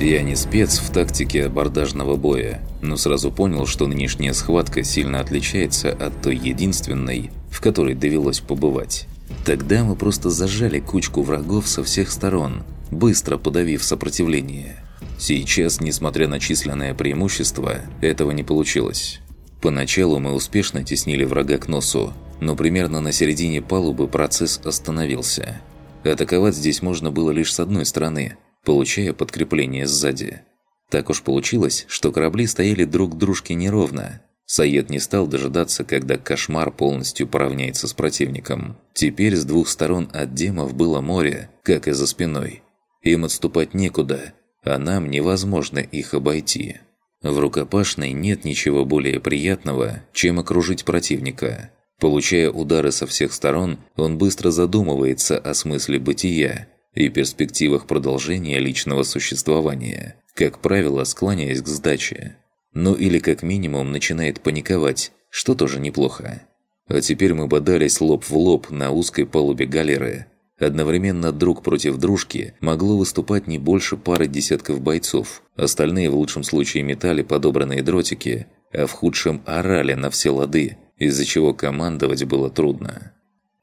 Я не спец в тактике абордажного боя, но сразу понял, что нынешняя схватка сильно отличается от той единственной, в которой довелось побывать. Тогда мы просто зажали кучку врагов со всех сторон, быстро подавив сопротивление. Сейчас, несмотря на численное преимущество, этого не получилось. Поначалу мы успешно теснили врага к носу, но примерно на середине палубы процесс остановился. Атаковать здесь можно было лишь с одной стороны, получая подкрепление сзади. Так уж получилось, что корабли стояли друг к дружке неровно. Саед не стал дожидаться, когда кошмар полностью поравняется с противником. Теперь с двух сторон от демов было море, как и за спиной. Им отступать некуда, а нам невозможно их обойти. В рукопашной нет ничего более приятного, чем окружить противника. Получая удары со всех сторон, он быстро задумывается о смысле бытия и перспективах продолжения личного существования, как правило, склоняясь к сдаче. Ну или как минимум начинает паниковать, что тоже неплохо. А теперь мы бодались лоб в лоб на узкой палубе галеры – Одновременно друг против дружки могло выступать не больше пары десятков бойцов. Остальные в лучшем случае метали подобранные дротики, а в худшем орали на все лады, из-за чего командовать было трудно.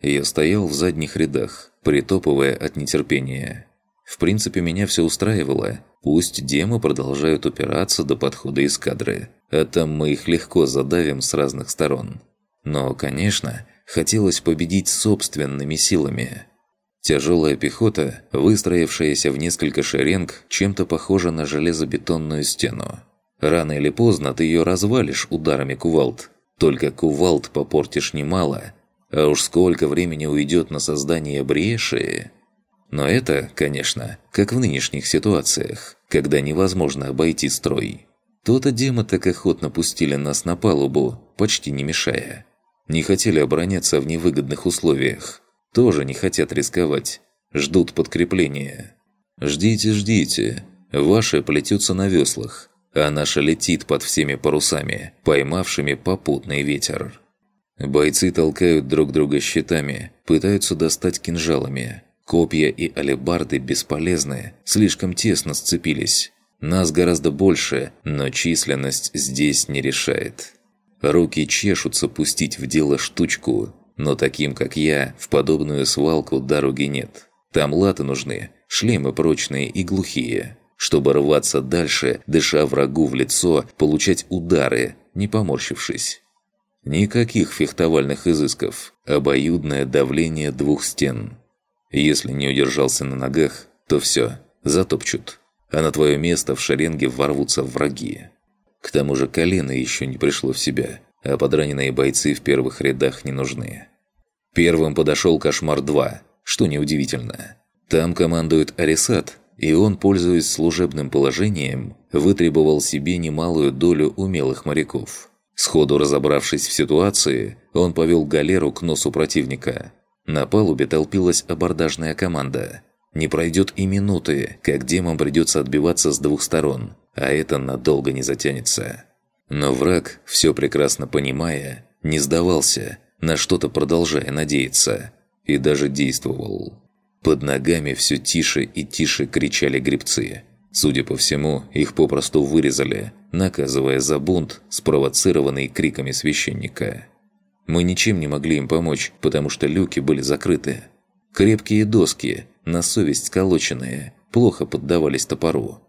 Я стоял в задних рядах, притопывая от нетерпения. В принципе, меня все устраивало. Пусть демы продолжают упираться до подхода эскадры, а там мы их легко задавим с разных сторон. Но, конечно, хотелось победить собственными силами – Тяжелая пехота, выстроившаяся в несколько шеренг, чем-то похожа на железобетонную стену. Рано или поздно ты ее развалишь ударами кувалд. Только кувалд попортишь немало, а уж сколько времени уйдет на создание бреши. Но это, конечно, как в нынешних ситуациях, когда невозможно обойти строй. То-то демы так охотно пустили нас на палубу, почти не мешая. Не хотели обороняться в невыгодных условиях тоже не хотят рисковать. Ждут подкрепления. Ждите, ждите. Ваши плетются на веслах, а наша летит под всеми парусами, поймавшими попутный ветер. Бойцы толкают друг друга щитами, пытаются достать кинжалами. Копья и алебарды бесполезны, слишком тесно сцепились. Нас гораздо больше, но численность здесь не решает. Руки чешутся пустить в дело штучку, но таким, как я, в подобную свалку дороги нет. Там латы нужны, шлемы прочные и глухие, чтобы рваться дальше, дыша врагу в лицо, получать удары, не поморщившись. Никаких фехтовальных изысков, обоюдное давление двух стен. Если не удержался на ногах, то все, затопчут, а на твое место в шеренге ворвутся враги. К тому же колено еще не пришло в себя, а подраненные бойцы в первых рядах не нужны. Первым подошел «Кошмар-2», что неудивительно. Там командует Арисат, и он, пользуясь служебным положением, вытребовал себе немалую долю умелых моряков. Сходу разобравшись в ситуации, он повел галеру к носу противника. На палубе толпилась абордажная команда. Не пройдет и минуты, как демам придется отбиваться с двух сторон, а это надолго не затянется. Но враг, все прекрасно понимая, не сдавался, на что-то продолжая надеяться, и даже действовал. Под ногами все тише и тише кричали грибцы. Судя по всему, их попросту вырезали, наказывая за бунт, спровоцированный криками священника. Мы ничем не могли им помочь, потому что люки были закрыты. Крепкие доски, на совесть сколоченные, плохо поддавались топору.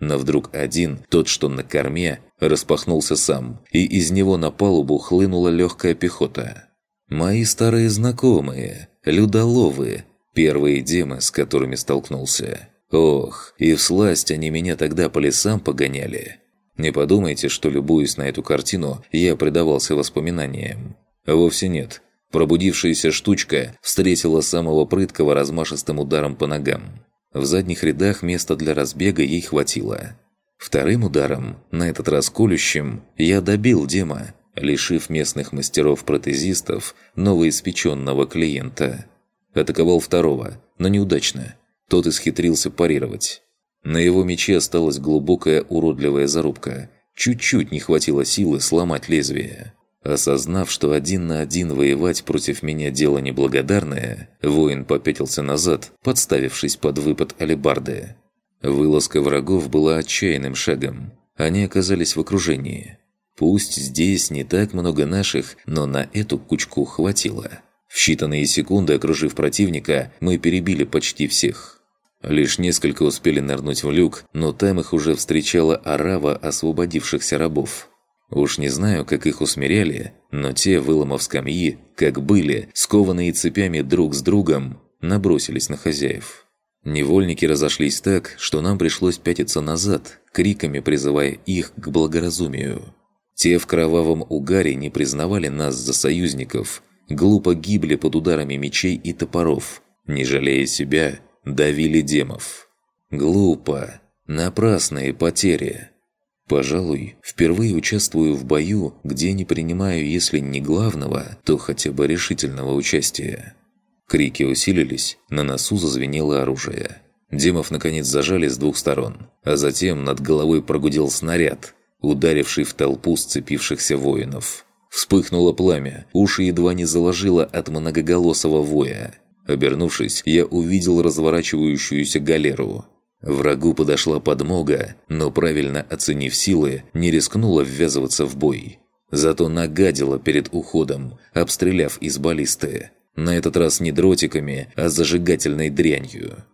Но вдруг один, тот, что на корме, распахнулся сам, и из него на палубу хлынула легкая пехота. Мои старые знакомые, людоловы, первые демы, с которыми столкнулся. Ох, и всласть они меня тогда по лесам погоняли. Не подумайте, что, любуясь на эту картину, я предавался воспоминаниям. Вовсе нет. Пробудившаяся штучка встретила самого прыткого размашистым ударом по ногам. В задних рядах места для разбега ей хватило. Вторым ударом, на этот раз колющим, я добил Дема, лишив местных мастеров-протезистов новоиспеченного клиента. Атаковал второго, но неудачно. Тот исхитрился парировать. На его мече осталась глубокая уродливая зарубка. Чуть-чуть не хватило силы сломать лезвие. Осознав, что один на один воевать против меня дело неблагодарное, воин попятился назад, подставившись под выпад алебарды. Вылазка врагов была отчаянным шагом. Они оказались в окружении. Пусть здесь не так много наших, но на эту кучку хватило. В считанные секунды, окружив противника, мы перебили почти всех. Лишь несколько успели нырнуть в люк, но там их уже встречала орава освободившихся рабов. Уж не знаю, как их усмиряли, но те, выломав скамьи, как были, скованные цепями друг с другом, набросились на хозяев. Невольники разошлись так, что нам пришлось пятиться назад, криками призывая их к благоразумию. Те в кровавом угаре не признавали нас за союзников, глупо гибли под ударами мечей и топоров, не жалея себя, давили демов. Глупо, напрасные потери. Пожалуй, впервые участвую в бою, где не принимаю, если не главного, то хотя бы решительного участия. Крики усилились, на носу зазвенело оружие. Демов наконец зажали с двух сторон, а затем над головой прогудел снаряд, ударивший в толпу сцепившихся воинов. Вспыхнуло пламя, уши едва не заложило от многоголосого воя. Обернувшись, я увидел разворачивающуюся галеру. Врагу подошла подмога, но правильно оценив силы, не рискнула ввязываться в бой. Зато нагадила перед уходом, обстреляв из баллисты. На этот раз не дротиками, а зажигательной дрянью.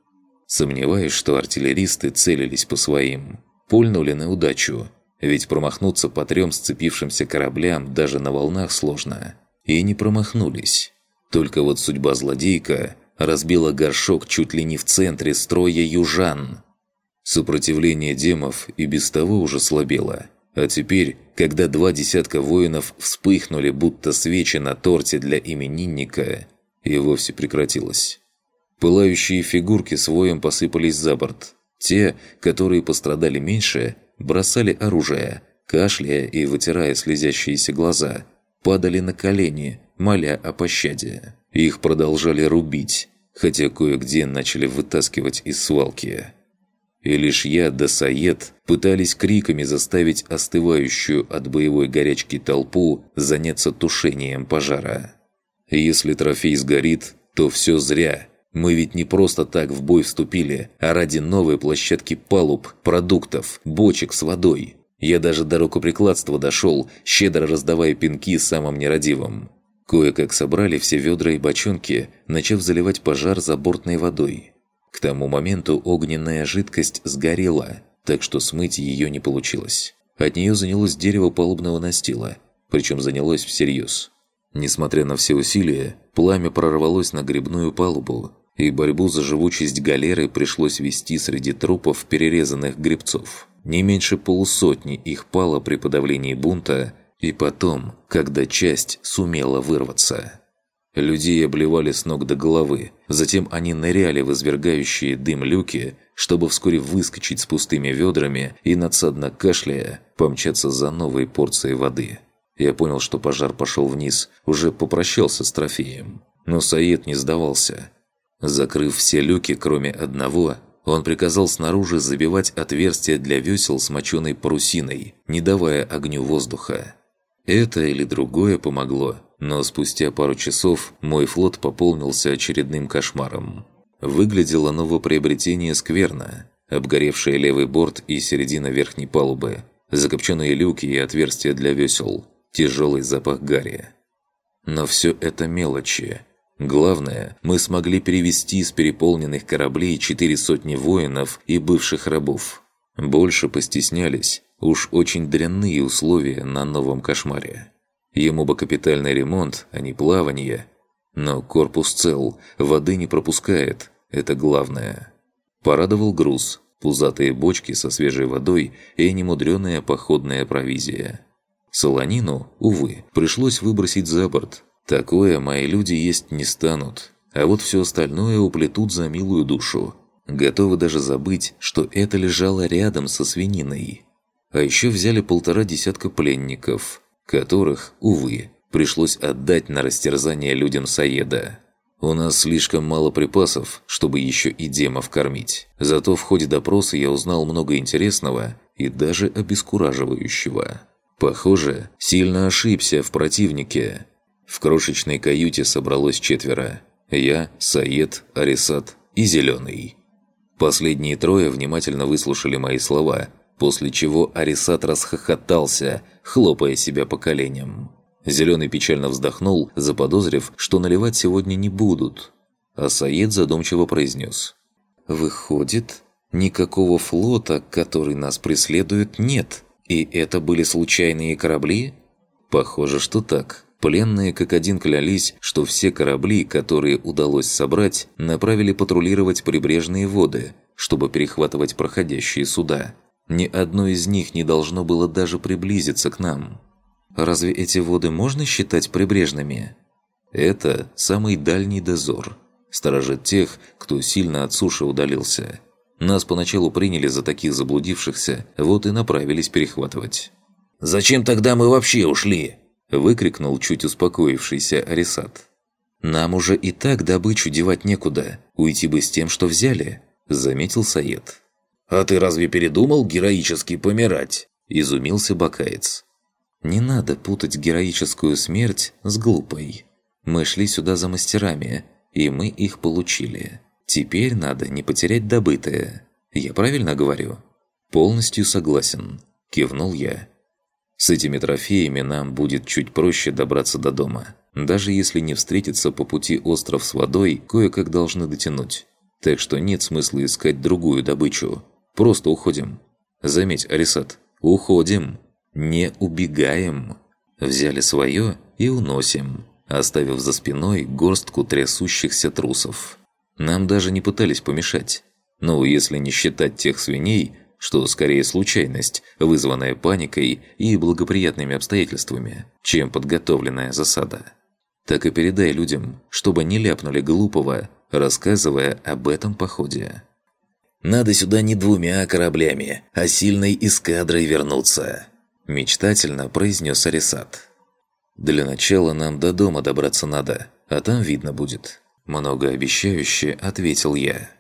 Сомневаюсь, что артиллеристы целились по своим. Пульнули на удачу, ведь промахнуться по трем сцепившимся кораблям даже на волнах сложно. И не промахнулись. Только вот судьба злодейка разбила горшок чуть ли не в центре строя южан. Сопротивление демов и без того уже слабело. А теперь, когда два десятка воинов вспыхнули, будто свечи на торте для именинника, и вовсе прекратилось. Пылающие фигурки с воем посыпались за борт. Те, которые пострадали меньше, бросали оружие, кашляя и вытирая слезящиеся глаза, падали на колени, моля о пощаде. Их продолжали рубить, хотя кое-где начали вытаскивать из свалки. И лишь я да Саед пытались криками заставить остывающую от боевой горячки толпу заняться тушением пожара. Если трофей сгорит, то все зря. Мы ведь не просто так в бой вступили, а ради новой площадки палуб, продуктов, бочек с водой. Я даже до рукоприкладства дошел, щедро раздавая пинки самым нерадивым. Кое-как собрали все ведра и бочонки, начав заливать пожар забортной водой. К тому моменту огненная жидкость сгорела, так что смыть ее не получилось. От нее занялось дерево палубного настила, причем занялось всерьез. Несмотря на все усилия, пламя прорвалось на грибную палубу, и борьбу за живучесть галеры пришлось вести среди трупов перерезанных грибцов. Не меньше полусотни их пало при подавлении бунта и потом, когда часть сумела вырваться. Людей обливали с ног до головы, затем они ныряли в извергающие дым люки, чтобы вскоре выскочить с пустыми ведрами и, надсадно кашляя, помчаться за новой порцией воды. Я понял, что пожар пошел вниз, уже попрощался с трофеем. Но Саид не сдавался. Закрыв все люки, кроме одного, он приказал снаружи забивать отверстия для весел с моченой парусиной, не давая огню воздуха. Это или другое помогло, но спустя пару часов мой флот пополнился очередным кошмаром. Выглядело новоприобретение скверно. Обгоревший левый борт и середина верхней палубы, закопченные люки и отверстия для весел, тяжелый запах гари. Но все это мелочи. Главное, мы смогли перевести с переполненных кораблей четыре сотни воинов и бывших рабов. Больше постеснялись, Уж очень дрянные условия на новом кошмаре. Ему бы капитальный ремонт, а не плавание. Но корпус цел, воды не пропускает, это главное. Порадовал груз, пузатые бочки со свежей водой и немудреная походная провизия. Солонину, увы, пришлось выбросить за борт. Такое мои люди есть не станут. А вот все остальное уплетут за милую душу. Готовы даже забыть, что это лежало рядом со свининой. А еще взяли полтора десятка пленников, которых, увы, пришлось отдать на растерзание людям Саеда. У нас слишком мало припасов, чтобы еще и демов кормить. Зато в ходе допроса я узнал много интересного и даже обескураживающего. Похоже, сильно ошибся в противнике. В крошечной каюте собралось четверо. Я, Саед, Арисат и Зеленый. Последние трое внимательно выслушали мои слова, после чего Арисат расхохотался, хлопая себя по коленям. Зеленый печально вздохнул, заподозрив, что наливать сегодня не будут. А Саид задумчиво произнес. «Выходит, никакого флота, который нас преследует, нет. И это были случайные корабли?» «Похоже, что так». Пленные как один клялись, что все корабли, которые удалось собрать, направили патрулировать прибрежные воды, чтобы перехватывать проходящие суда. Ни одно из них не должно было даже приблизиться к нам. Разве эти воды можно считать прибрежными? Это самый дальний дозор. Сторожит тех, кто сильно от суши удалился. Нас поначалу приняли за таких заблудившихся, вот и направились перехватывать. «Зачем тогда мы вообще ушли?» Выкрикнул чуть успокоившийся Арисат. «Нам уже и так добычу девать некуда. Уйти бы с тем, что взяли», – заметил Саед. «А ты разве передумал героически помирать?» – изумился Бакаец. «Не надо путать героическую смерть с глупой. Мы шли сюда за мастерами, и мы их получили. Теперь надо не потерять добытое. Я правильно говорю?» «Полностью согласен», – кивнул я. С этими трофеями нам будет чуть проще добраться до дома. Даже если не встретиться по пути остров с водой, кое-как должны дотянуть. Так что нет смысла искать другую добычу. Просто уходим. Заметь, Арисат, уходим. Не убегаем. Взяли свое и уносим, оставив за спиной горстку трясущихся трусов. Нам даже не пытались помешать. Ну, если не считать тех свиней, что скорее случайность, вызванная паникой и благоприятными обстоятельствами, чем подготовленная засада. Так и передай людям, чтобы не ляпнули глупого, рассказывая об этом походе. «Надо сюда не двумя кораблями, а сильной эскадрой вернуться», – мечтательно произнес Арисат. «Для начала нам до дома добраться надо, а там видно будет», – многообещающе ответил я.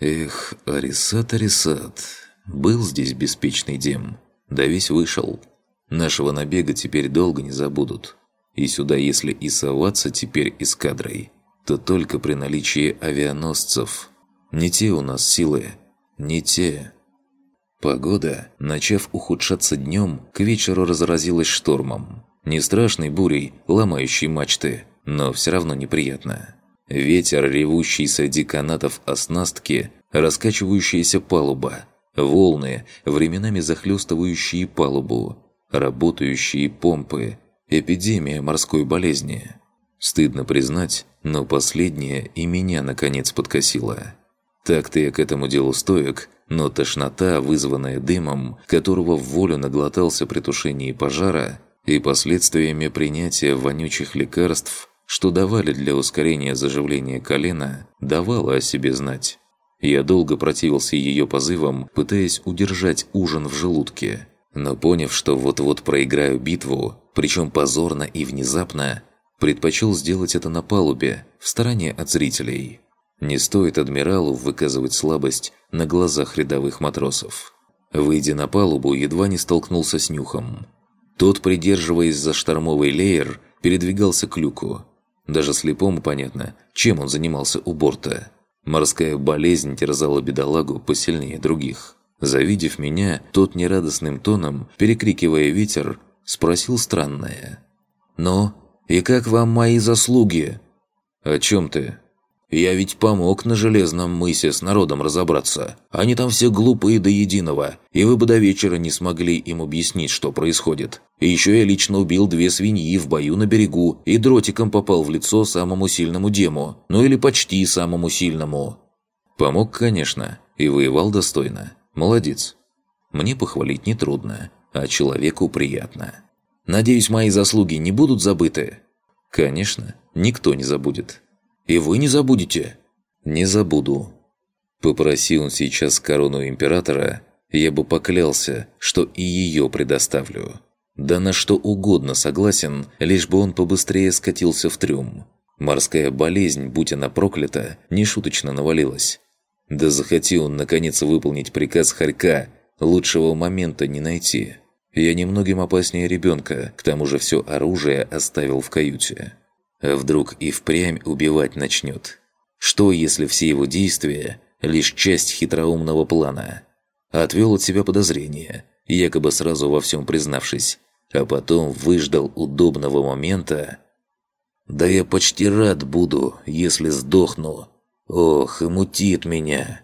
«Эх, Арисат, Арисат, был здесь беспечный Дем, да весь вышел. Нашего набега теперь долго не забудут. И сюда, если и соваться теперь эскадрой, то только при наличии авианосцев. Не те у нас силы, не те. Погода, начав ухудшаться днем, к вечеру разразилась штормом. Не страшной бурей, ломающей мачты, но все равно неприятно. Ветер, ревущий среди канатов оснастки, раскачивающаяся палуба – волны, временами захлестывающие палубу, работающие помпы, эпидемия морской болезни. Стыдно признать, но последнее и меня наконец подкосило. Так-то я к этому делу стоек, но тошнота, вызванная дымом, которого в волю наглотался при тушении пожара, и последствиями принятия вонючих лекарств, что давали для ускорения заживления колена, давала о себе знать. Я долго противился ее позывам, пытаясь удержать ужин в желудке. Но поняв, что вот-вот проиграю битву, причем позорно и внезапно, предпочел сделать это на палубе, в стороне от зрителей. Не стоит адмиралу выказывать слабость на глазах рядовых матросов. Выйдя на палубу, едва не столкнулся с Нюхом. Тот, придерживаясь за штормовый леер, передвигался к люку. Даже слепому понятно, чем он занимался у борта. Морская болезнь терзала бедолагу посильнее других. Завидев меня, тот нерадостным тоном, перекрикивая ветер, спросил странное. «Ну, и как вам мои заслуги?» «О чем ты?» Я ведь помог на Железном мысе с народом разобраться. Они там все глупые до единого, и вы бы до вечера не смогли им объяснить, что происходит. И еще я лично убил две свиньи в бою на берегу и дротиком попал в лицо самому сильному дему. Ну или почти самому сильному. Помог, конечно, и воевал достойно. Молодец. Мне похвалить нетрудно, а человеку приятно. Надеюсь, мои заслуги не будут забыты? Конечно, никто не забудет. И вы не забудете?» «Не забуду». Попроси он сейчас корону императора, я бы поклялся, что и ее предоставлю. Да на что угодно согласен, лишь бы он побыстрее скатился в трюм. Морская болезнь, будь она проклята, нешуточно навалилась. Да захоти он наконец выполнить приказ Харька, лучшего момента не найти. Я немногим опаснее ребенка, к тому же все оружие оставил в каюте. А вдруг и впрямь убивать начнет? Что, если все его действия лишь часть хитроумного плана. Отвел от себя подозрения, якобы сразу во всем признавшись, а потом выждал удобного момента. «Да я почти рад буду, если сдохну. Ох, и мутит меня!»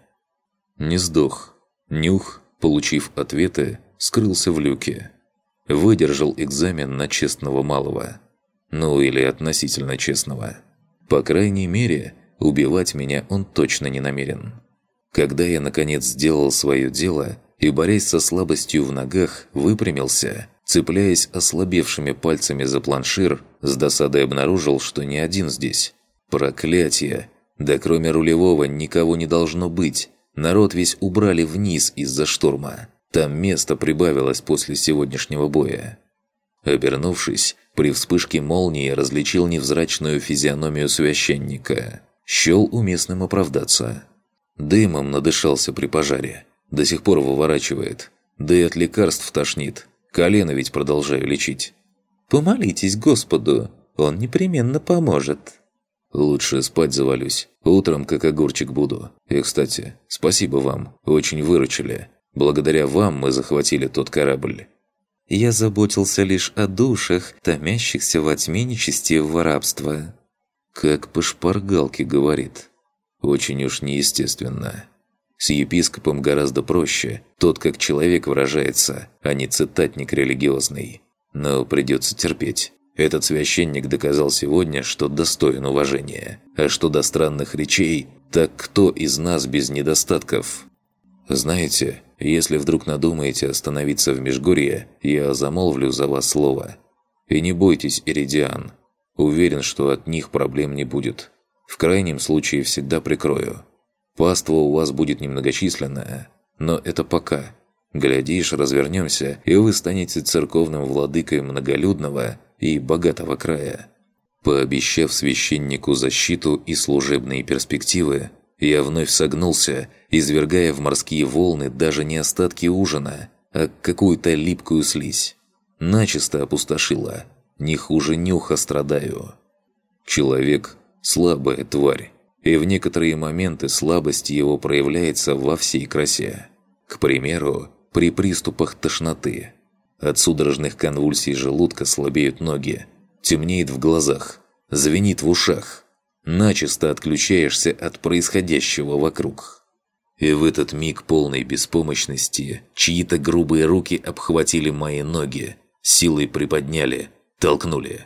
Не сдох. Нюх, получив ответы, скрылся в люке. Выдержал экзамен на честного малого. Ну или относительно честного. По крайней мере, убивать меня он точно не намерен. Когда я наконец сделал свое дело и, борясь со слабостью в ногах, выпрямился, цепляясь ослабевшими пальцами за планшир, с досадой обнаружил, что не один здесь. Проклятие! Да кроме рулевого никого не должно быть. Народ весь убрали вниз из-за штурма. Там место прибавилось после сегодняшнего боя. Обернувшись, при вспышке молнии различил невзрачную физиономию священника. Щел уместным оправдаться. Дымом надышался при пожаре. До сих пор выворачивает. Да и от лекарств тошнит. Колено ведь продолжаю лечить. «Помолитесь Господу, Он непременно поможет». Лучше спать завалюсь. Утром как огурчик буду. И, кстати, спасибо вам. Очень выручили. Благодаря вам мы захватили тот корабль. Я заботился лишь о душах, томящихся во тьме нечестивого рабства. Как по шпаргалке говорит. Очень уж неестественно. С епископом гораздо проще. Тот как человек выражается, а не цитатник религиозный. Но придется терпеть. Этот священник доказал сегодня, что достоин уважения. А что до странных речей, так кто из нас без недостатков? Знаете, если вдруг надумаете остановиться в Межгорье, я замолвлю за вас слово. И не бойтесь, Иридиан. Уверен, что от них проблем не будет. В крайнем случае всегда прикрою. Паства у вас будет немногочисленная, но это пока. Глядишь, развернемся, и вы станете церковным владыкой многолюдного и богатого края. Пообещав священнику защиту и служебные перспективы, я вновь согнулся, извергая в морские волны даже не остатки ужина, а какую-то липкую слизь. Начисто опустошила. Не хуже нюха страдаю. Человек – слабая тварь, и в некоторые моменты слабость его проявляется во всей красе. К примеру, при приступах тошноты – от судорожных конвульсий желудка слабеют ноги, темнеет в глазах, звенит в ушах. Начисто отключаешься от происходящего вокруг. И в этот миг полной беспомощности чьи-то грубые руки обхватили мои ноги, силой приподняли, толкнули.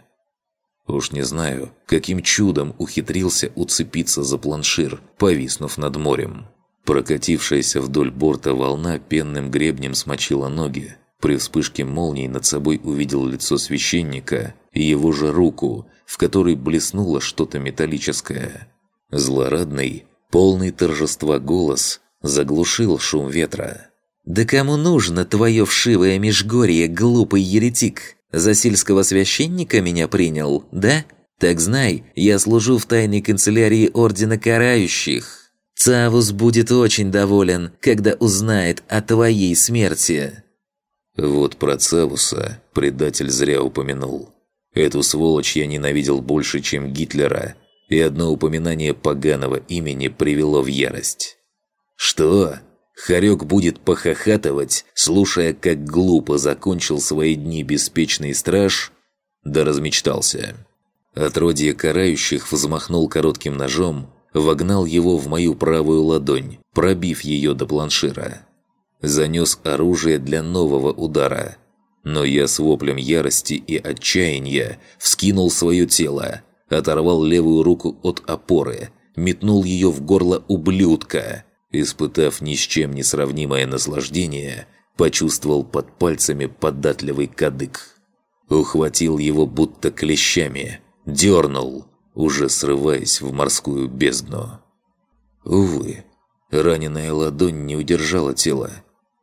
Уж не знаю, каким чудом ухитрился уцепиться за планшир, повиснув над морем. Прокатившаяся вдоль борта волна пенным гребнем смочила ноги, при вспышке молнии над собой увидел лицо священника и его же руку, в которой блеснуло что-то металлическое. Злорадный, полный торжества голос заглушил шум ветра. «Да кому нужно твое вшивое межгорье, глупый еретик? За сельского священника меня принял, да? Так знай, я служу в тайной канцелярии Ордена Карающих. Цавус будет очень доволен, когда узнает о твоей смерти». Вот про Цавуса предатель зря упомянул. Эту сволочь я ненавидел больше, чем Гитлера, и одно упоминание поганого имени привело в ярость. «Что? Харек будет похохатывать, слушая, как глупо закончил свои дни беспечный страж?» Да размечтался. Отродье карающих взмахнул коротким ножом, вогнал его в мою правую ладонь, пробив ее до планшира занес оружие для нового удара. Но я с воплем ярости и отчаяния вскинул свое тело, оторвал левую руку от опоры, метнул ее в горло ублюдка. Испытав ни с чем не сравнимое наслаждение, почувствовал под пальцами податливый кадык. Ухватил его будто клещами, дернул, уже срываясь в морскую бездну. Увы, раненая ладонь не удержала тело,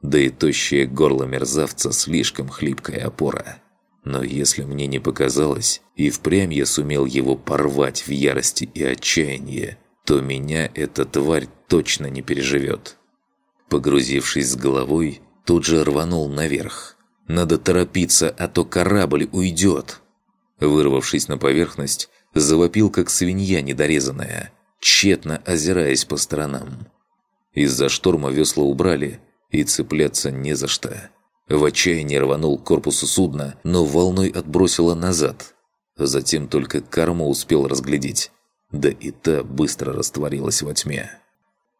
да и тощее горло мерзавца слишком хлипкая опора. Но если мне не показалось, и впрямь я сумел его порвать в ярости и отчаянии, то меня эта тварь точно не переживет. Погрузившись с головой, тут же рванул наверх. Надо торопиться, а то корабль уйдет. Вырвавшись на поверхность, завопил, как свинья недорезанная, тщетно озираясь по сторонам. Из-за шторма весла убрали, и цепляться не за что. В отчаянии рванул к корпусу судна, но волной отбросило назад. Затем только корму успел разглядеть. Да и та быстро растворилась во тьме.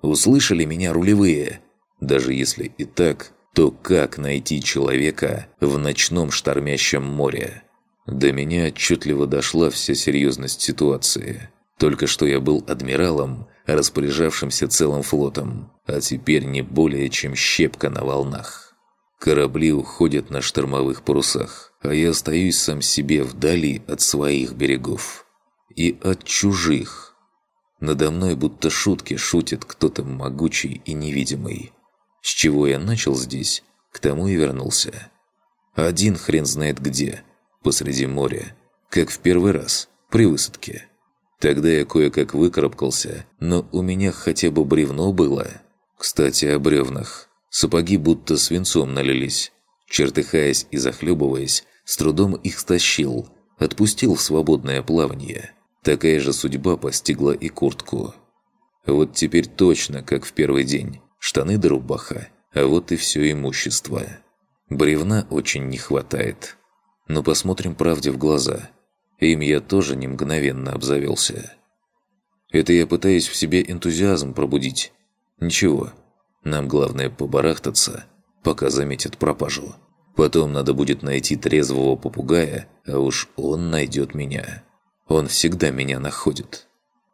Услышали меня рулевые. Даже если и так, то как найти человека в ночном штормящем море? До меня отчетливо дошла вся серьезность ситуации. Только что я был адмиралом, распоряжавшимся целым флотом, а теперь не более чем щепка на волнах. Корабли уходят на штормовых парусах, а я остаюсь сам себе вдали от своих берегов. И от чужих. Надо мной будто шутки шутит кто-то могучий и невидимый. С чего я начал здесь, к тому и вернулся. Один хрен знает где, посреди моря, как в первый раз, при высадке. Тогда я кое-как выкарабкался, но у меня хотя бы бревно было. Кстати, о бревнах. Сапоги будто свинцом налились. Чертыхаясь и захлебываясь, с трудом их стащил, отпустил в свободное плавание. Такая же судьба постигла и куртку. Вот теперь точно, как в первый день. Штаны да рубаха, а вот и все имущество. Бревна очень не хватает. Но посмотрим правде в глаза – им я тоже не мгновенно обзавелся. Это я пытаюсь в себе энтузиазм пробудить. Ничего, нам главное побарахтаться, пока заметят пропажу. Потом надо будет найти трезвого попугая, а уж он найдет меня. Он всегда меня находит.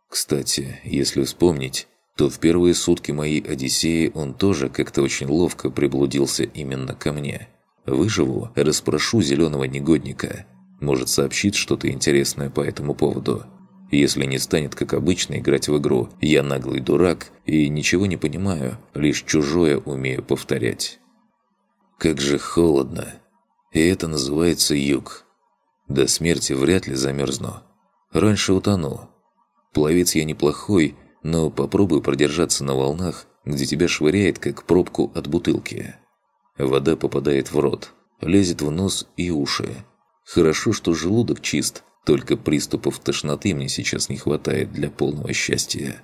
Кстати, если вспомнить, то в первые сутки моей Одиссеи он тоже как-то очень ловко приблудился именно ко мне. Выживу, расспрошу зеленого негодника – может, сообщит что-то интересное по этому поводу. Если не станет, как обычно, играть в игру «Я наглый дурак» и ничего не понимаю, лишь чужое умею повторять. Как же холодно. И это называется юг. До смерти вряд ли замерзну. Раньше утону. Пловец я неплохой, но попробую продержаться на волнах, где тебя швыряет, как пробку от бутылки. Вода попадает в рот, лезет в нос и уши. Хорошо, что желудок чист, только приступов тошноты мне сейчас не хватает для полного счастья.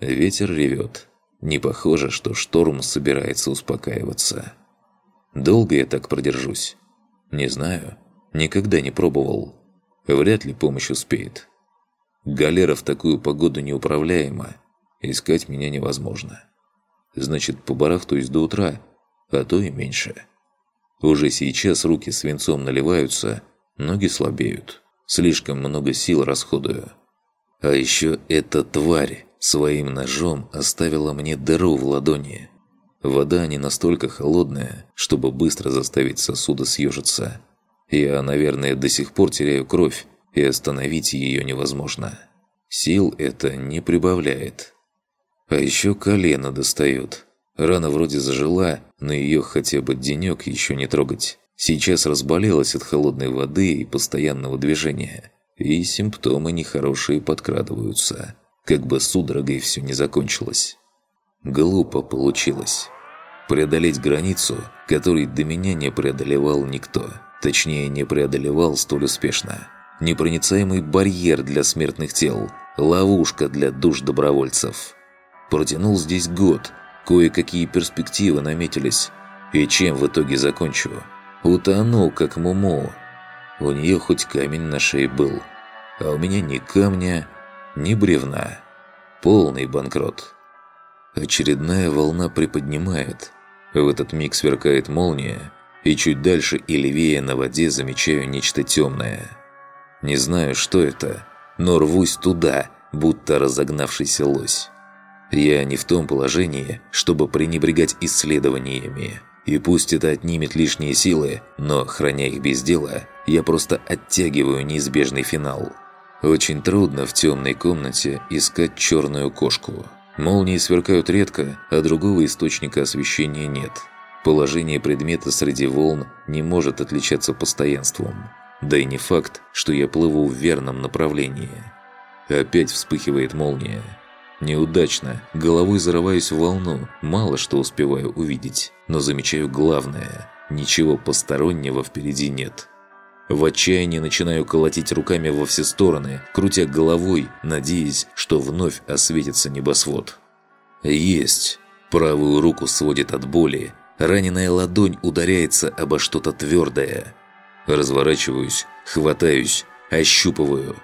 Ветер ревет. Не похоже, что шторм собирается успокаиваться. Долго я так продержусь? Не знаю. Никогда не пробовал. Вряд ли помощь успеет. Галера в такую погоду неуправляема. Искать меня невозможно. Значит, побарахтаюсь до утра, а то и меньше. Уже сейчас руки свинцом наливаются – Ноги слабеют. Слишком много сил расходую. А еще эта тварь своим ножом оставила мне дыру в ладони. Вода не настолько холодная, чтобы быстро заставить сосуда съежиться. Я, наверное, до сих пор теряю кровь, и остановить ее невозможно. Сил это не прибавляет. А еще колено достает. Рана вроде зажила, но ее хотя бы денек еще не трогать. Сейчас разболелась от холодной воды и постоянного движения. И симптомы нехорошие подкрадываются. Как бы судорогой все не закончилось. Глупо получилось. Преодолеть границу, которой до меня не преодолевал никто. Точнее, не преодолевал столь успешно. Непроницаемый барьер для смертных тел. Ловушка для душ добровольцев. Протянул здесь год. Кое-какие перспективы наметились. И чем в итоге закончу? Утонул, как Муму. У нее хоть камень на шее был, а у меня ни камня, ни бревна. Полный банкрот. Очередная волна приподнимает. В этот миг сверкает молния, и чуть дальше и левее на воде замечаю нечто темное. Не знаю, что это, но рвусь туда, будто разогнавшийся лось. Я не в том положении, чтобы пренебрегать исследованиями. И пусть это отнимет лишние силы, но, храня их без дела, я просто оттягиваю неизбежный финал. Очень трудно в темной комнате искать черную кошку. Молнии сверкают редко, а другого источника освещения нет. Положение предмета среди волн не может отличаться постоянством. Да и не факт, что я плыву в верном направлении. Опять вспыхивает молния. Неудачно, головой зарываюсь в волну, мало что успеваю увидеть, но замечаю главное – ничего постороннего впереди нет. В отчаянии начинаю колотить руками во все стороны, крутя головой, надеясь, что вновь осветится небосвод. Есть! Правую руку сводит от боли, раненая ладонь ударяется обо что-то твердое. Разворачиваюсь, хватаюсь, ощупываю.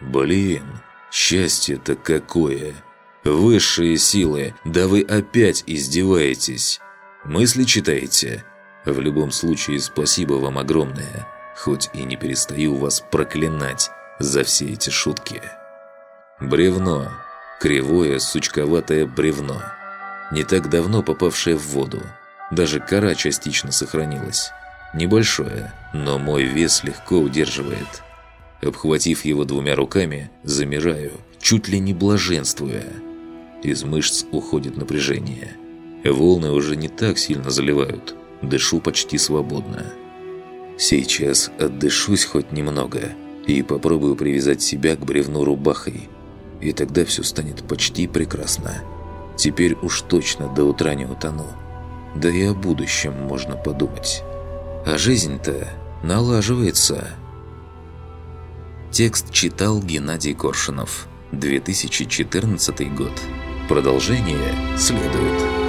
Блин, счастье-то какое! Высшие силы, да вы опять издеваетесь. Мысли читаете? В любом случае, спасибо вам огромное. Хоть и не перестаю вас проклинать за все эти шутки. Бревно. Кривое, сучковатое бревно. Не так давно попавшее в воду. Даже кора частично сохранилась. Небольшое, но мой вес легко удерживает. Обхватив его двумя руками, замираю, чуть ли не блаженствуя. Из мышц уходит напряжение. Волны уже не так сильно заливают. Дышу почти свободно. Сейчас отдышусь хоть немного и попробую привязать себя к бревну рубахой. И тогда все станет почти прекрасно. Теперь уж точно до утра не утону. Да и о будущем можно подумать. А жизнь-то налаживается. Текст читал Геннадий Коршунов. 2014 год. Продолжение следует.